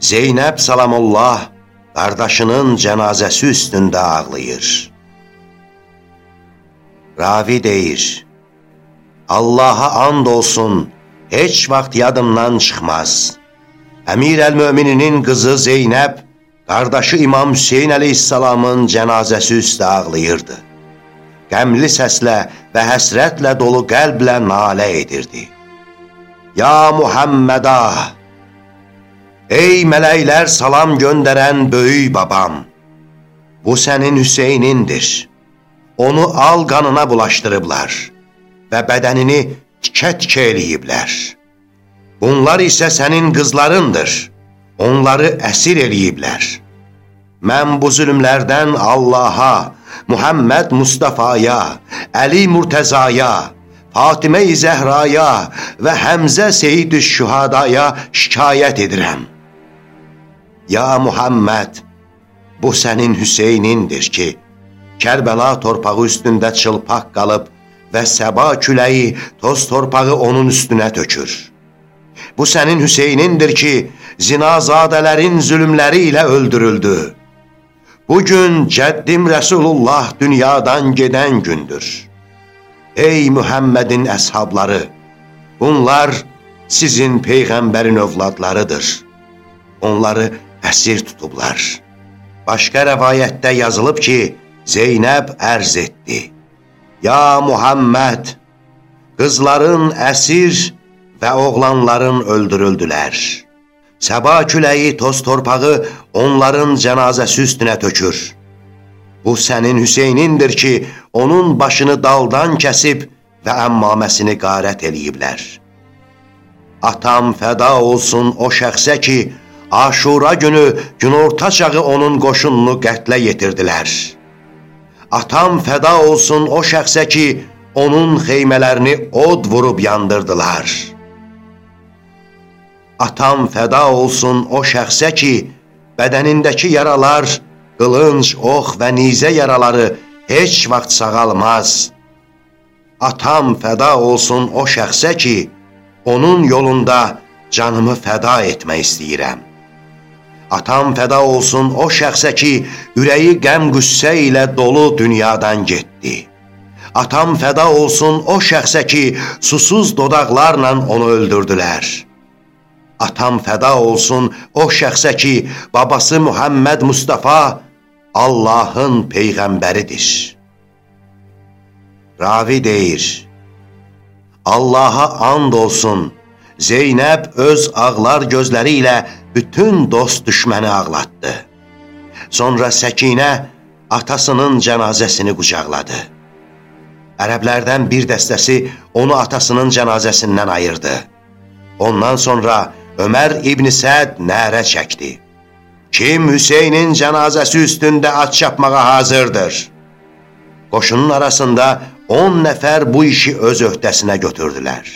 Zeynəb salamullah qardaşının cənazəsi üstündə ağlayır. Ravi deyir, Allaha and olsun, heç vaxt yadımdan çıxmaz. Əmir əl-mömininin qızı Zeynəb, qardaşı İmam Hüseyin əleyhissalamın cənazəsi üstə ağlayırdı. Qəmli səslə və həsrətlə dolu qəlblə nalə edirdi. Ya Muhamməda! Ey mələklər salam göndərən böyük babam! Bu sənin Hüseynindir. Onu al qanına bulaşdırıblar və bədənini tikə-tikə eləyiblər. Bunlar isə sənin qızlarındır, onları əsir eləyiblər. Mən bu zülümlərdən Allaha, Muhammed Mustafaya, Əli Murtəzaya, Fatimə-i Zəhraya və Həmzə Seyyid-i Şühadaya şikayət edirəm. Ya Muhammed, bu sənin Hüseynindir ki, Kərbəla torpağı üstündə çılpaq qalıb və səba küləyi toz torpağı onun üstünə tökür. Bu sənin Hüseynindir ki, zinazadələrin zülümləri ilə öldürüldü. Bugün cəddim Rəsulullah dünyadan gedən gündür. Ey Mühəmmədin əshabları, bunlar sizin Peyğəmbərin övladlarıdır. Onları əsir tutublar. Başqa rəvayətdə yazılıb ki, Zeynəb ərz etdi. Ya Muhammed, qızların əsir və oğlanların öldürüldülər. Səba küləyi toz torpağı onların cənazəsi üstünə tökür. Bu sənin Hüseynindir ki, onun başını daldan kəsib və əmmaməsini qarət eləyiblər. Atam fəda olsun o şəxsə ki, Aşura günü günorta çağı onun qoşununu qətlə yetirdilər.'' atam fəda olsun o şəxsə ki, onun xeymələrini od vurub yandırdılar. Atam fəda olsun o şəxsə ki, bədənindəki yaralar, qılınc, ox və nizə yaraları heç vaxt sağalmaz. Atam fəda olsun o şəxsə ki, onun yolunda canımı fəda etmək istəyirəm. Atam fəda olsun o şəxsə ki, ürəyi qəm-qüssə ilə dolu dünyadan getdi. Atam fəda olsun o şəxsə ki, susuz dodaqlarla onu öldürdülər. Atam fəda olsun o şəxsə ki, babası Muhammed Mustafa Allahın Peyğəmbəridir. Ravi deyir, Allaha and olsun, Zeynəb öz ağlar gözləri ilə bütün dost düşməni ağlatdı. Sonra Səkinə atasının cənazəsini qucaqladı. Ərəblərdən bir dəstəsi onu atasının cənazəsindən ayırdı. Ondan sonra Ömər İbn Səd nərə çəkdi. Kim Hüseynin cənazəsi üstündə at çapmağa hazırdır? Qoşunun arasında 10 nəfər bu işi öz öhdəsinə götürdülər.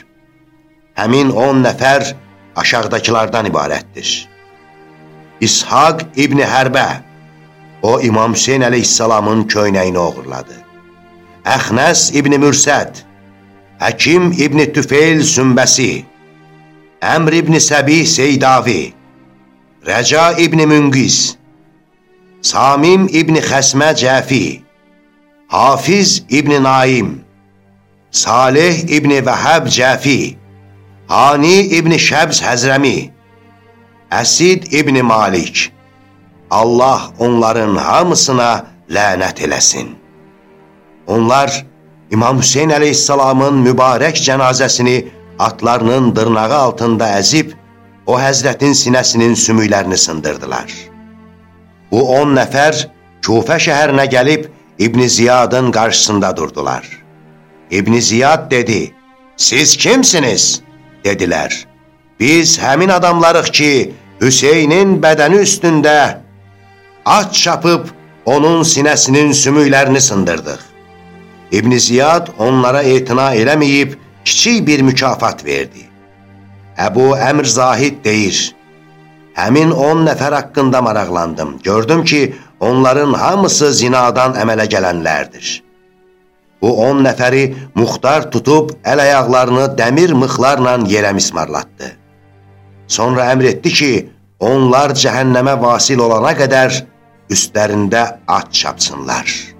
Həmin 10 nəfər aşağıdakılardan ibarətdir. İshak İbni Hərbə, o İmam Hüseyin əleyhissalamın köynəyini oğurladı. Əxnəs İbni Mürsəd, Həkim İbni Tüfeyl Sümbəsi, Əmr İbni Səbih Seydavi, Rəca İbni Münqiz, Samim İbni Xəsmə Cəfi, Hafiz İbni Naim, Salih İbni Vəhəb Cəfi, Hani İbni Şəbz Həzrəmi, Əsid İbni Malik, Allah onların hamısına lənət eləsin. Onlar İmam Hüseyin əleyhissalamın mübarək cənazəsini atlarının dırnağı altında əzib, o həzrətin sinəsinin sümüklərini sındırdılar. Bu on nəfər Kufə şəhərinə gəlib İbn Ziyadın qarşısında durdular. İbn Ziyad dedi, siz kimsiniz? Dedilər, biz həmin adamlarıq ki, Hüseynin bədəni üstündə at çapıb onun sinəsinin sümüklərini sındırdıq. İbn Ziyad onlara etina eləməyib kiçik bir mükafat verdi. Əbu Əmr Zahid deyir, Həmin on nəfər haqqında maraqlandım. Gördüm ki, onların hamısı zinadan əmələ gələnlərdir. Bu on nəfəri muxtar tutub əl ayaqlarını dəmir mıxlarla yerə mismarlatdı. Sonra əmr etdi ki, onlar cəhənnəmə vasil olana qədər üstlərində at çapsınlar.''